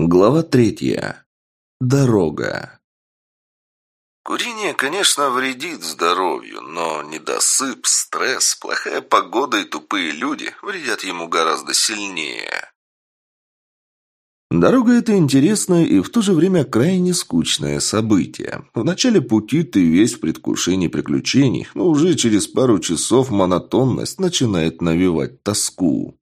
Глава третья. Дорога. Курение, конечно, вредит здоровью, но недосып, стресс, плохая погода и тупые люди вредят ему гораздо сильнее. Дорога – это интересное и в то же время крайне скучное событие. В начале пути ты весь в предвкушении приключений, но уже через пару часов монотонность начинает навевать тоску.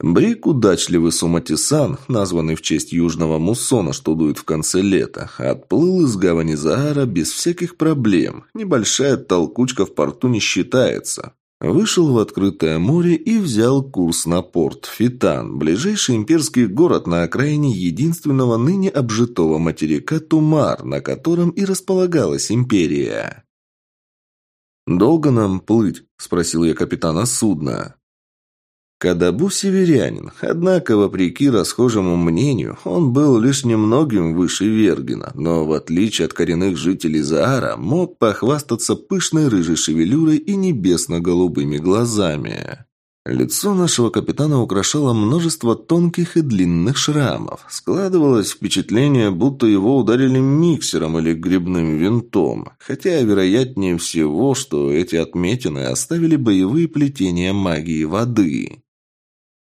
Брик – удачливый суматисан, названный в честь южного муссона, что дует в конце лета, отплыл из гавани Заара без всяких проблем. Небольшая толкучка в порту не считается. Вышел в открытое море и взял курс на порт Фитан, ближайший имперский город на окраине единственного ныне обжитого материка Тумар, на котором и располагалась империя. «Долго нам плыть?» – спросил я капитана судна. Кадабу северянин, однако, вопреки расхожему мнению, он был лишь немногим выше Вергина, но, в отличие от коренных жителей Заара, мог похвастаться пышной рыжей шевелюрой и небесно-голубыми глазами. Лицо нашего капитана украшало множество тонких и длинных шрамов. Складывалось впечатление, будто его ударили миксером или грибным винтом, хотя вероятнее всего, что эти отметины оставили боевые плетения магии воды.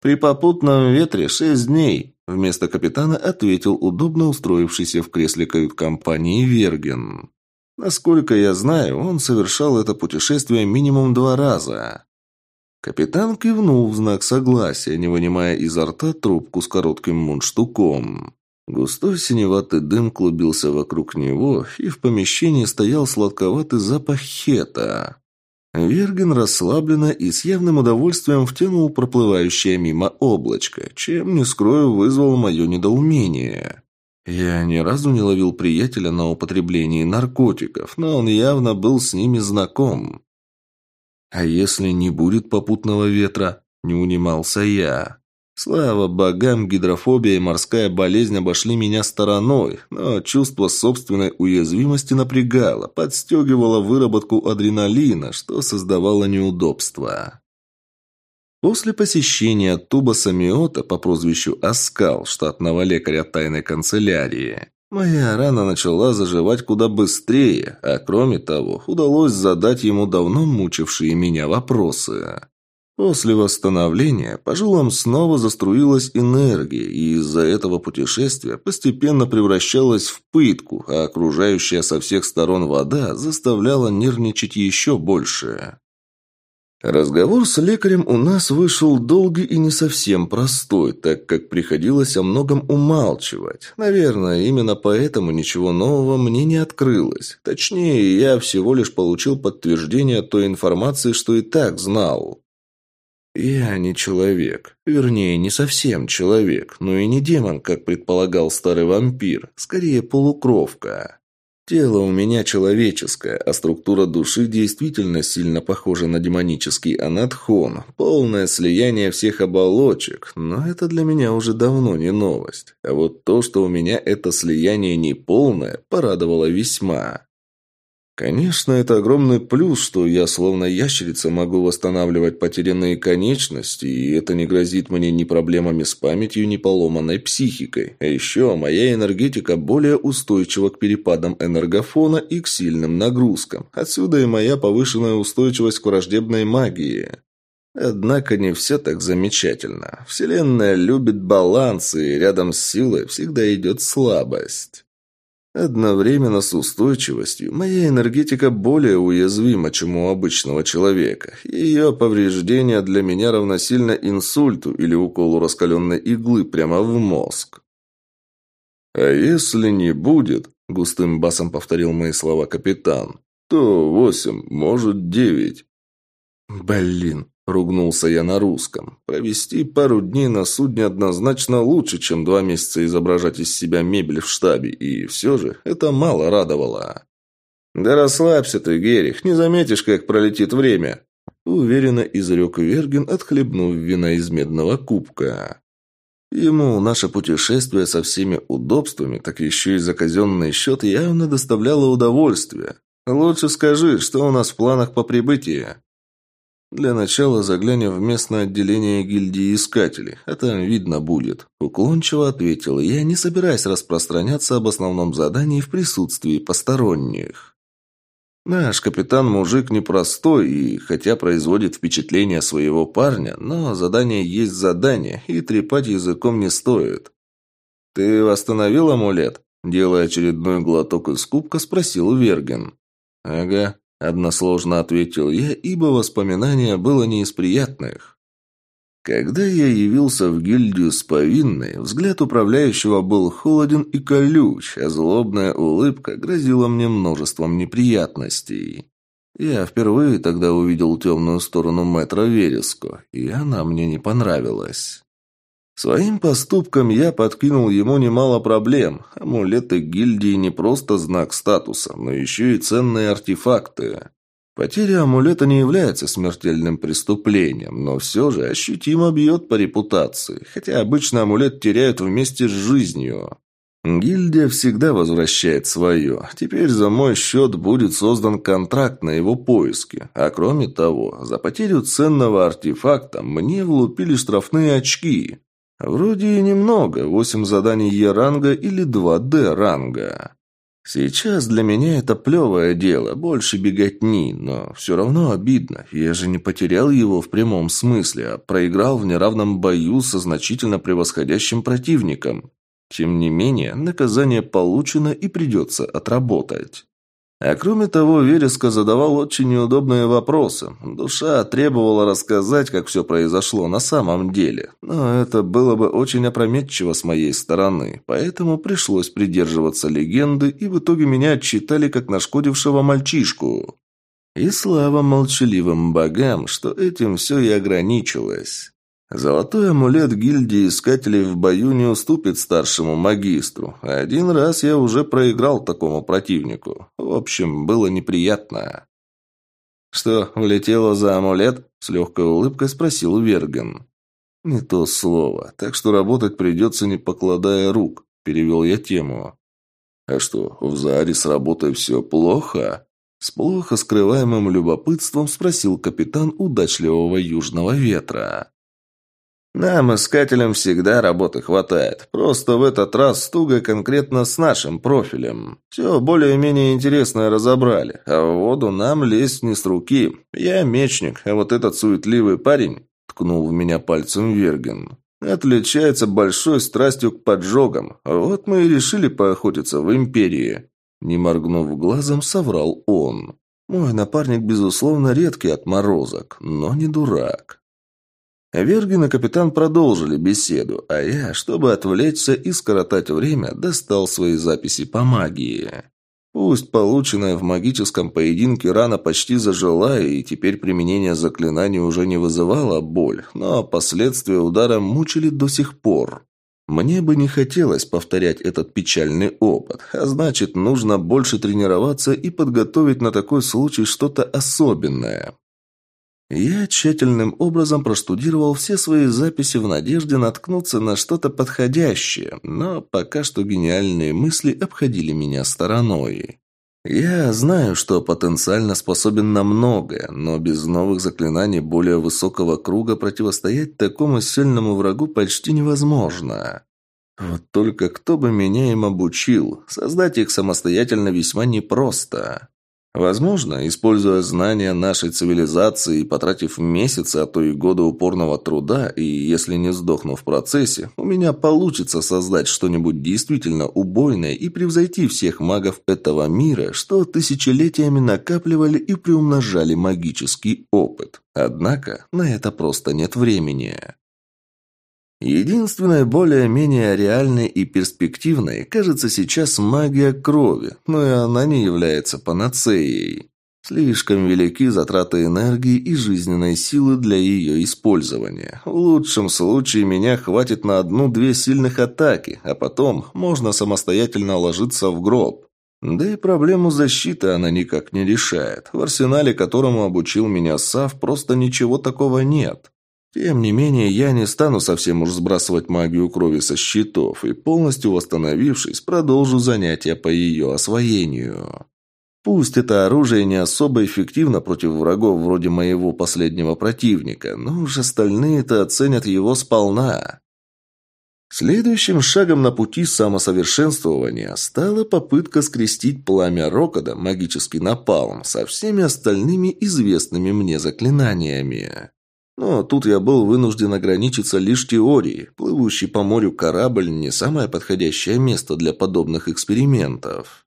«При попутном ветре шесть дней», – вместо капитана ответил удобно устроившийся в кресле кают-компании Верген. «Насколько я знаю, он совершал это путешествие минимум два раза». Капитан кивнул в знак согласия, не вынимая изо рта трубку с коротким мундштуком. Густой синеватый дым клубился вокруг него, и в помещении стоял сладковатый запах хета. Верген расслабленно и с явным удовольствием втянул проплывающее мимо облачко, чем, не скрою, вызвал мое недоумение. Я ни разу не ловил приятеля на употреблении наркотиков, но он явно был с ними знаком. «А если не будет попутного ветра?» – не унимался я. Слава богам, гидрофобия и морская болезнь обошли меня стороной, но чувство собственной уязвимости напрягало, подстегивало выработку адреналина, что создавало неудобства. После посещения Тубаса Миота по прозвищу Аскал, штатного лекаря тайной канцелярии, моя рана начала заживать куда быстрее, а кроме того, удалось задать ему давно мучившие меня вопросы. После восстановления по жилам снова заструилась энергия, и из-за этого путешествия постепенно превращалась в пытку, а окружающая со всех сторон вода заставляла нервничать еще больше. Разговор с лекарем у нас вышел долгий и не совсем простой, так как приходилось о многом умалчивать. Наверное, именно поэтому ничего нового мне не открылось. Точнее, я всего лишь получил подтверждение той информации, что и так знал. «Я не человек. Вернее, не совсем человек, но и не демон, как предполагал старый вампир. Скорее, полукровка. Тело у меня человеческое, а структура души действительно сильно похожа на демонический анатхон. Полное слияние всех оболочек. Но это для меня уже давно не новость. А вот то, что у меня это слияние не полное, порадовало весьма. Конечно, это огромный плюс, что я словно ящерица могу восстанавливать потерянные конечности, и это не грозит мне ни проблемами с памятью, ни поломанной психикой. А еще моя энергетика более устойчива к перепадам энергофона и к сильным нагрузкам. Отсюда и моя повышенная устойчивость к враждебной магии. Однако не все так замечательно. Вселенная любит баланс, и рядом с силой всегда идет слабость. Одновременно с устойчивостью моя энергетика более уязвима, чем у обычного человека. Ее повреждение для меня равносильно инсульту или уколу раскаленной иглы прямо в мозг. «А если не будет», — густым басом повторил мои слова капитан, — «то восемь, может, девять». «Блин, Ругнулся я на русском. Провести пару дней на судне однозначно лучше, чем два месяца изображать из себя мебель в штабе, и все же это мало радовало. «Да расслабься ты, Герих, не заметишь, как пролетит время», уверенно изрек Верген, отхлебнув вина из медного кубка. Ему наше путешествие со всеми удобствами, так еще и за казенный счет, явно доставляло удовольствие. «Лучше скажи, что у нас в планах по прибытии?» Для начала заглянем в местное отделение гильдии искателей, там видно будет. Уклончиво ответил я, не собираясь распространяться об основном задании в присутствии посторонних. Наш капитан мужик непростой и, хотя производит впечатление своего парня, но задание есть задание, и трепать языком не стоит. «Ты восстановил амулет?» Делая очередной глоток из кубка, спросил Верген. «Ага», – односложно ответил я, ибо воспоминание было не из приятных. Когда я явился в гильдию с повинной, взгляд управляющего был холоден и колюч, а злобная улыбка грозила мне множеством неприятностей. Я впервые тогда увидел темную сторону мэтра Вереско, и она мне не понравилась. Своим поступком я подкинул ему немало проблем. Амулеты гильдии не просто знак статуса, но еще и ценные артефакты. Потеря амулета не является смертельным преступлением, но все же ощутимо бьет по репутации, хотя обычно амулет теряют вместе с жизнью. Гильдия всегда возвращает свое. Теперь за мой счет будет создан контракт на его поиски. А кроме того, за потерю ценного артефакта мне влупили штрафные очки. Вроде и немного, восемь заданий Е-ранга или два Д-ранга. Сейчас для меня это плевое дело, больше беготни, но все равно обидно. Я же не потерял его в прямом смысле, а проиграл в неравном бою со значительно превосходящим противником. Тем не менее, наказание получено и придется отработать. А кроме того, Вереска задавал очень неудобные вопросы. Душа требовала рассказать, как все произошло на самом деле. Но это было бы очень опрометчиво с моей стороны, поэтому пришлось придерживаться легенды, и в итоге меня отчитали как нашкодившего мальчишку. И слава молчаливым богам, что этим все и ограничилось. Золотой амулет гильдии искателей в бою не уступит старшему магистру. Один раз я уже проиграл такому противнику. В общем, было неприятно. «Что, влетело за амулет?» – с легкой улыбкой спросил Верген. «Не то слово, так что работать придется, не покладая рук», – перевел я тему. «А что, в Зааре с работой все плохо?» С плохо скрываемым любопытством спросил капитан удачливого южного ветра. Нам, искателям, всегда работы хватает. Просто в этот раз туго конкретно с нашим профилем. Все более-менее интересное разобрали, а в воду нам лезть не с руки. Я мечник, а вот этот суетливый парень, ткнул в меня пальцем Верген, отличается большой страстью к поджогам. Вот мы и решили поохотиться в Империи. Не моргнув глазом, соврал он. Мой напарник, безусловно, редкий отморозок, но не дурак. Вергин и капитан продолжили беседу, а я, чтобы отвлечься и скоротать время, достал свои записи по магии. Пусть полученная в магическом поединке рана почти зажила, и теперь применение заклинаний уже не вызывало боль, но последствия удара мучили до сих пор. Мне бы не хотелось повторять этот печальный опыт, а значит, нужно больше тренироваться и подготовить на такой случай что-то особенное. Я тщательным образом проштудировал все свои записи в надежде наткнуться на что-то подходящее, но пока что гениальные мысли обходили меня стороной. Я знаю, что потенциально способен на многое, но без новых заклинаний более высокого круга противостоять такому сильному врагу почти невозможно. Вот только кто бы меня им обучил, создать их самостоятельно весьма непросто. Возможно, используя знания нашей цивилизации и потратив месяцы, а то и годы упорного труда, и если не сдохну в процессе, у меня получится создать что-нибудь действительно убойное и превзойти всех магов этого мира, что тысячелетиями накапливали и приумножали магический опыт. Однако на это просто нет времени. Единственной более-менее реальной и перспективной кажется сейчас магия крови, но и она не является панацеей. Слишком велики затраты энергии и жизненной силы для ее использования. В лучшем случае меня хватит на одну-две сильных атаки, а потом можно самостоятельно ложиться в гроб. Да и проблему защиты она никак не решает. В арсенале, которому обучил меня Сав, просто ничего такого нет. Тем не менее, я не стану совсем уж сбрасывать магию крови со счетов и, полностью восстановившись, продолжу занятия по ее освоению. Пусть это оружие не особо эффективно против врагов вроде моего последнего противника, но уж остальные-то оценят его сполна. Следующим шагом на пути самосовершенствования стала попытка скрестить пламя Рокода, магический напалм, со всеми остальными известными мне заклинаниями. Но тут я был вынужден ограничиться лишь теорией. Плывущий по морю корабль – не самое подходящее место для подобных экспериментов.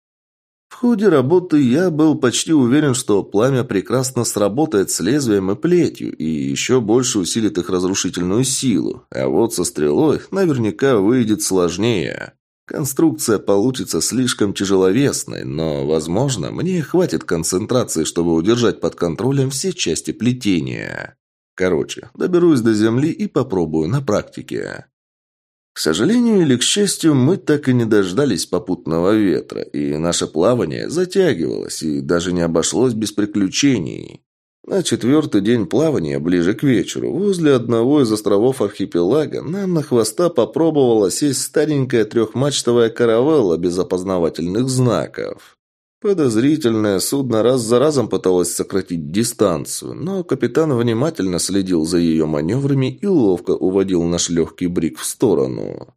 В ходе работы я был почти уверен, что пламя прекрасно сработает с лезвием и плетью и еще больше усилит их разрушительную силу, а вот со стрелой наверняка выйдет сложнее. Конструкция получится слишком тяжеловесной, но, возможно, мне хватит концентрации, чтобы удержать под контролем все части плетения. Короче, доберусь до земли и попробую на практике. К сожалению или к счастью, мы так и не дождались попутного ветра, и наше плавание затягивалось и даже не обошлось без приключений. На четвертый день плавания, ближе к вечеру, возле одного из островов архипелага, нам на хвоста попробовала сесть старенькая трехмачтовая каравелла без опознавательных знаков. Подозрительное судно раз за разом пыталось сократить дистанцию, но капитан внимательно следил за ее маневрами и ловко уводил наш легкий брик в сторону.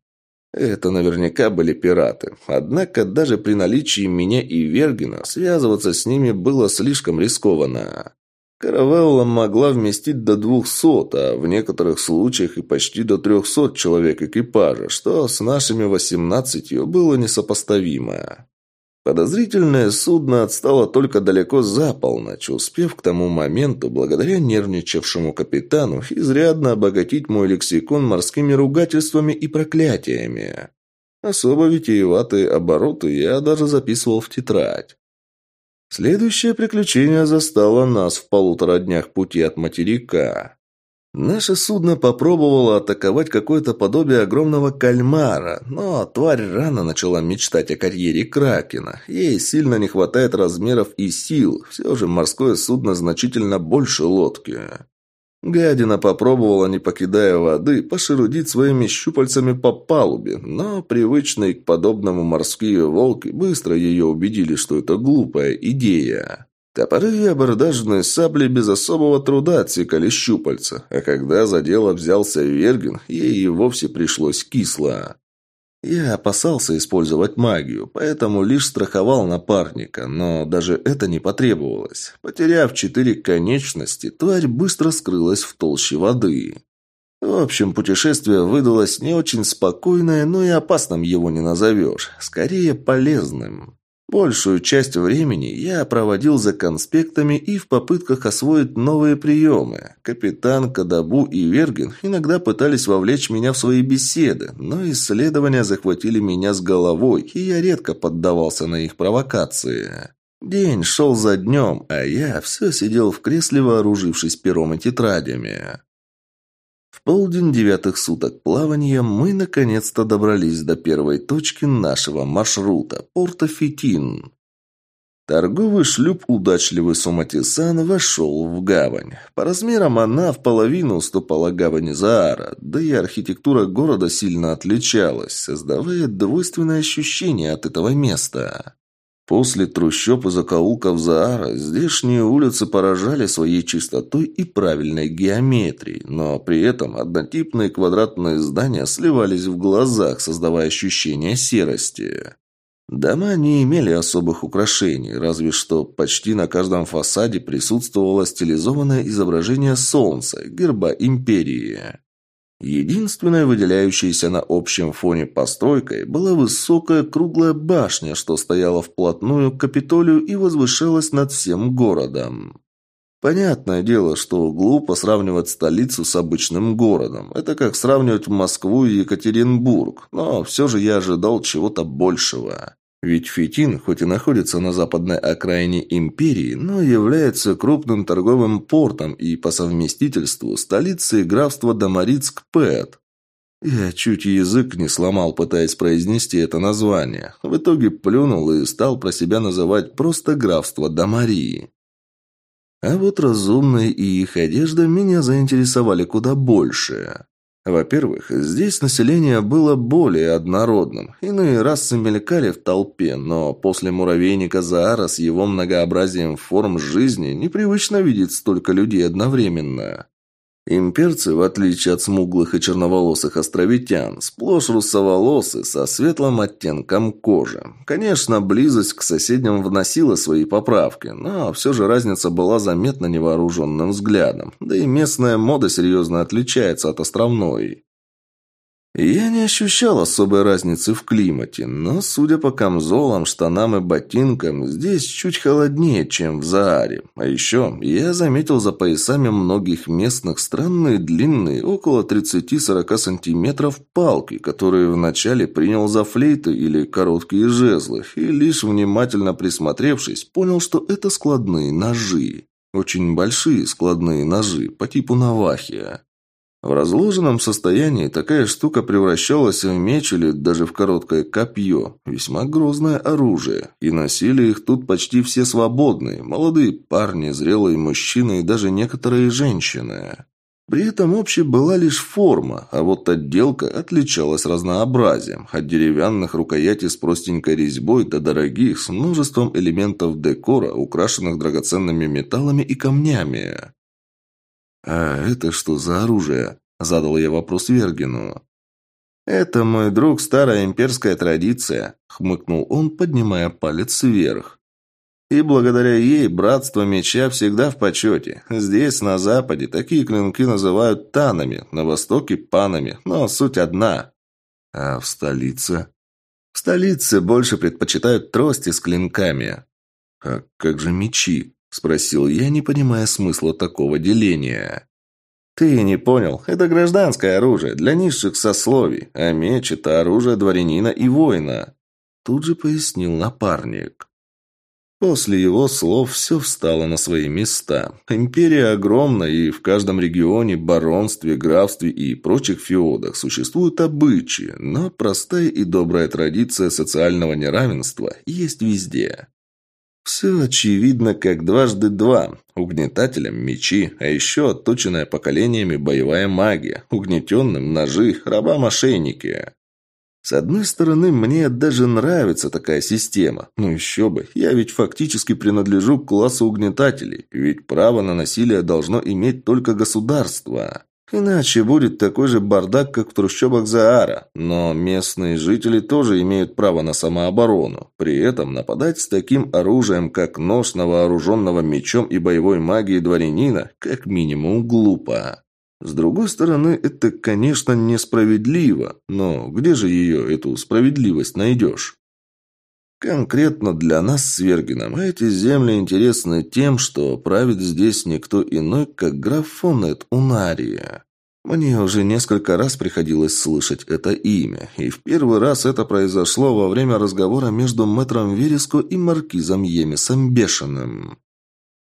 Это наверняка были пираты. Однако даже при наличии меня и Вергина связываться с ними было слишком рискованно. Каравелла могла вместить до двухсот, а в некоторых случаях и почти до трехсот человек экипажа, что с нашими восемнадцатью было несопоставимо. Подозрительное судно отстало только далеко за полночь, успев к тому моменту, благодаря нервничавшему капитану, изрядно обогатить мой лексикон морскими ругательствами и проклятиями. Особо витиеватые обороты я даже записывал в тетрадь. Следующее приключение застало нас в полутора днях пути от материка. Наше судно попробовало атаковать какое-то подобие огромного кальмара, но тварь рано начала мечтать о карьере Кракена. Ей сильно не хватает размеров и сил, все же морское судно значительно больше лодки. Гадина попробовала, не покидая воды, пошерудить своими щупальцами по палубе, но привычные к подобному морские волки быстро ее убедили, что это глупая идея. Топоры и абордажные сабли без особого труда отсекали щупальца, а когда за дело взялся Вергин, ей и вовсе пришлось кисло. Я опасался использовать магию, поэтому лишь страховал напарника, но даже это не потребовалось. Потеряв четыре конечности, тварь быстро скрылась в толще воды. В общем, путешествие выдалось не очень спокойное, но и опасным его не назовешь. Скорее, полезным. Большую часть времени я проводил за конспектами и в попытках освоить новые приемы. Капитан, Кадабу и Вергин иногда пытались вовлечь меня в свои беседы, но исследования захватили меня с головой, и я редко поддавался на их провокации. День шел за днем, а я все сидел в кресле, вооружившись пером и тетрадями полдень девятых суток плавания мы наконец-то добрались до первой точки нашего маршрута – порта Фитин. Торговый шлюп «Удачливый Суматисан» вошел в гавань. По размерам она в половину уступала гавани Заара, да и архитектура города сильно отличалась, создавая двойственное ощущение от этого места. После трущоб и закоулков Заара здешние улицы поражали своей чистотой и правильной геометрией, но при этом однотипные квадратные здания сливались в глазах, создавая ощущение серости. Дома не имели особых украшений, разве что почти на каждом фасаде присутствовало стилизованное изображение солнца, герба империи. Единственной выделяющейся на общем фоне постройкой была высокая круглая башня, что стояла вплотную к Капитолию и возвышалась над всем городом. Понятное дело, что глупо сравнивать столицу с обычным городом. Это как сравнивать Москву и Екатеринбург, но все же я ожидал чего-то большего. Ведь Фитин, хоть и находится на западной окраине империи, но является крупным торговым портом и по совместительству столицей графства Домарицк-Пэт. Я чуть язык не сломал, пытаясь произнести это название. В итоге плюнул и стал про себя называть просто графство Домарии. А вот разумные и их одежда меня заинтересовали куда больше. Во-первых, здесь население было более однородным. Иные расы мелькали в толпе, но после муравейника Заара с его многообразием форм жизни непривычно видеть столько людей одновременно. Имперцы, в отличие от смуглых и черноволосых островитян, сплошь русоволосы со светлым оттенком кожи. Конечно, близость к соседям вносила свои поправки, но все же разница была заметна невооруженным взглядом. Да и местная мода серьезно отличается от островной. Я не ощущал особой разницы в климате, но, судя по камзолам, штанам и ботинкам, здесь чуть холоднее, чем в Зааре. А еще я заметил за поясами многих местных странные длинные, около 30-40 сантиметров, палки, которые вначале принял за флейты или короткие жезлы, и лишь внимательно присмотревшись, понял, что это складные ножи. Очень большие складные ножи, по типу навахия. В разложенном состоянии такая штука превращалась в меч или даже в короткое копье. Весьма грозное оружие. И носили их тут почти все свободные. Молодые парни, зрелые мужчины и даже некоторые женщины. При этом общей была лишь форма, а вот отделка отличалась разнообразием. От деревянных рукоятей с простенькой резьбой до дорогих, с множеством элементов декора, украшенных драгоценными металлами и камнями. «А это что за оружие?» – задал я вопрос Вергину. «Это, мой друг, старая имперская традиция», – хмыкнул он, поднимая палец вверх. «И благодаря ей братство меча всегда в почете. Здесь, на Западе, такие клинки называют танами, на Востоке – панами, но суть одна. А в столице?» «В столице больше предпочитают трости с клинками». «А как же мечи?» Спросил я, не понимая смысла такого деления. «Ты не понял. Это гражданское оружие для низших сословий, а меч – это оружие дворянина и воина», – тут же пояснил напарник. После его слов все встало на свои места. Империя огромна, и в каждом регионе, баронстве, графстве и прочих феодах существуют обычаи, но простая и добрая традиция социального неравенства есть везде. Все очевидно, как дважды два. Угнетателям мечи, а еще отточенная поколениями боевая магия, угнетенным ножи, раба-мошенники. С одной стороны, мне даже нравится такая система. Ну еще бы, я ведь фактически принадлежу к классу угнетателей, ведь право на насилие должно иметь только государство. Иначе будет такой же бардак, как в трущобах Заара. Но местные жители тоже имеют право на самооборону. При этом нападать с таким оружием, как нож на вооруженного мечом и боевой магией дворянина, как минимум глупо. С другой стороны, это, конечно, несправедливо. Но где же ее, эту справедливость, найдешь? Конкретно для нас с Вергином эти земли интересны тем, что правит здесь никто иной, как граф Фонет Унария. Мне уже несколько раз приходилось слышать это имя, и в первый раз это произошло во время разговора между мэтром Вереско и маркизом Емисом Бешеным.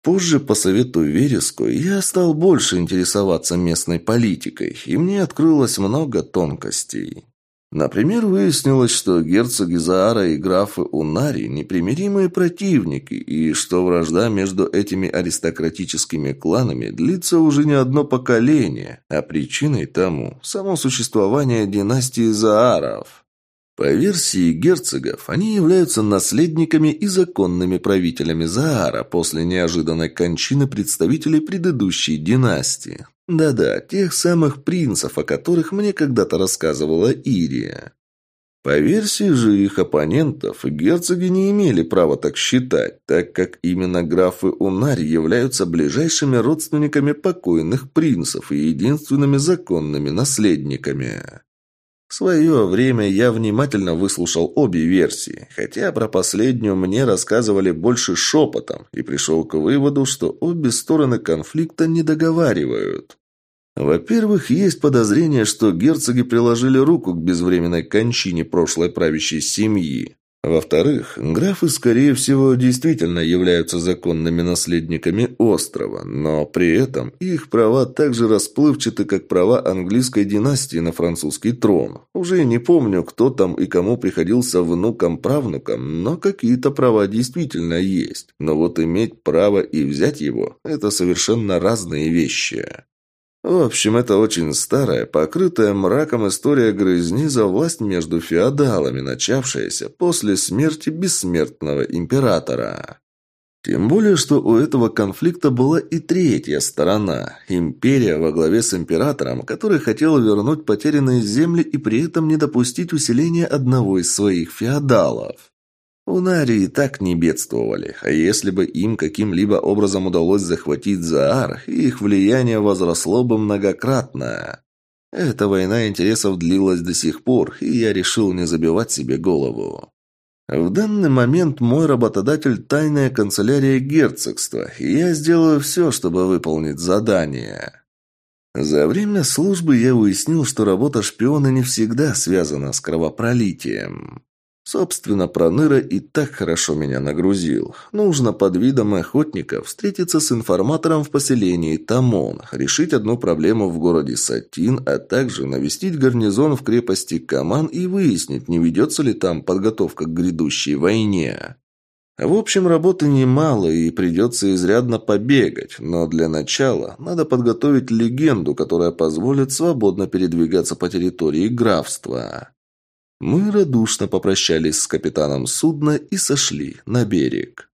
Позже, по совету Вереско, я стал больше интересоваться местной политикой, и мне открылось много тонкостей. Например, выяснилось, что герцоги Заара и графы Унари – непримиримые противники, и что вражда между этими аристократическими кланами длится уже не одно поколение, а причиной тому – само существование династии Зааров. По версии герцогов, они являются наследниками и законными правителями Заара после неожиданной кончины представителей предыдущей династии. Да-да, тех самых принцев, о которых мне когда-то рассказывала Ирия. По версии же их оппонентов, герцоги не имели права так считать, так как именно графы Унари являются ближайшими родственниками покойных принцев и единственными законными наследниками. В свое время я внимательно выслушал обе версии, хотя про последнюю мне рассказывали больше шепотом, и пришел к выводу, что обе стороны конфликта не договаривают. Во-первых, есть подозрение, что герцоги приложили руку к безвременной кончине прошлой правящей семьи. Во-вторых, графы, скорее всего, действительно являются законными наследниками острова, но при этом их права так же расплывчаты, как права английской династии на французский трон. Уже не помню, кто там и кому приходился внукам-правнукам, но какие-то права действительно есть. Но вот иметь право и взять его – это совершенно разные вещи. В общем, это очень старая, покрытая мраком история грызни за власть между феодалами, начавшаяся после смерти бессмертного императора. Тем более, что у этого конфликта была и третья сторона – империя во главе с императором, который хотел вернуть потерянные земли и при этом не допустить усиления одного из своих феодалов. Унари и так не бедствовали, а если бы им каким-либо образом удалось захватить Заар, их влияние возросло бы многократно. Эта война интересов длилась до сих пор, и я решил не забивать себе голову. В данный момент мой работодатель – тайная канцелярия герцогства, и я сделаю все, чтобы выполнить задание. За время службы я уяснил, что работа шпиона не всегда связана с кровопролитием. Собственно, Проныра и так хорошо меня нагрузил. Нужно под видом охотника встретиться с информатором в поселении Тамон, решить одну проблему в городе Сатин, а также навестить гарнизон в крепости Каман и выяснить, не ведется ли там подготовка к грядущей войне. В общем, работы немало и придется изрядно побегать, но для начала надо подготовить легенду, которая позволит свободно передвигаться по территории графства. Мы радушно попрощались с капитаном судна и сошли на берег.